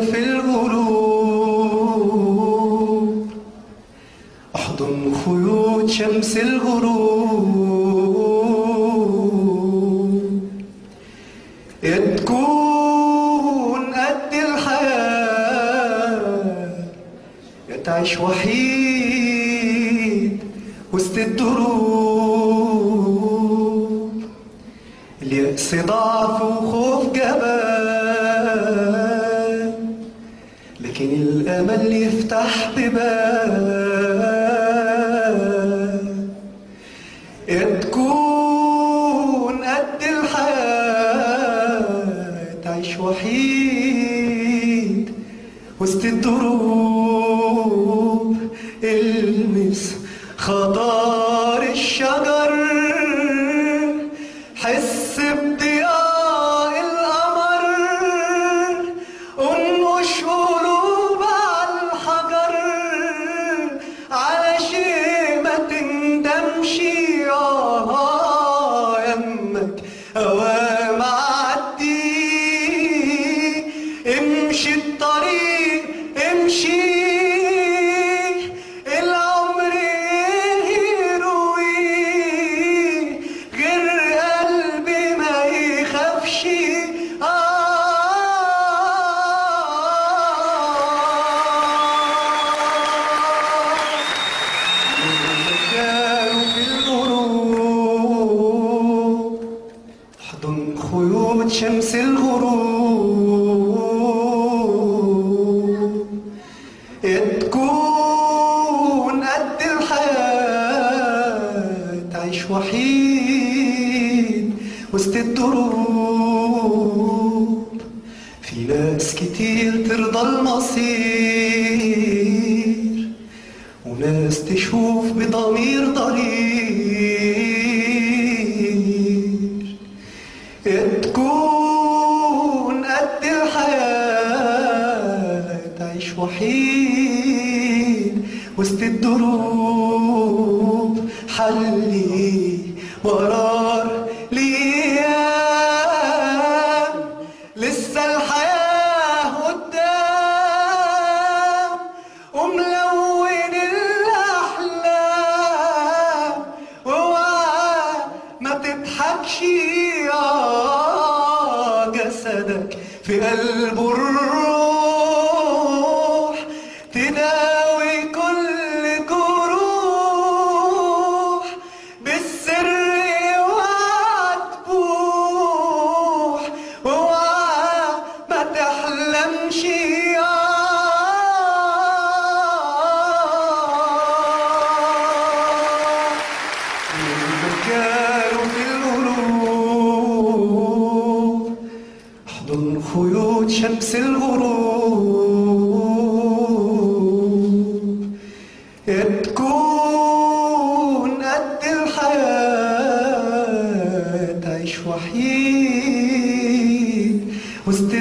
في أحضن خيوط شمس الغروب تكون قد الحياة. يا تعيش وحيد وسط الدروب. ضعف وخوف جبان. لكن الأمل يفتح يا تكون قد الحياة تعيش وحيد وسط الدروب. choro. خيوط شمس الغروب. تكون قد الحياة تعيش وحيد وسط الدروب. في ناس كتير ترضى المصير وناس تشوف بضمير ضرير تعيش وحيد وسط الدروب حلي وقرار ليام. لسه الحياة قدام وملون الأحلام. واوعى ما تضحكش يا جسدك في قلبه الروح احضن خيوط شمس الغروب. تكون قد الحياة تعيش وحيد وسط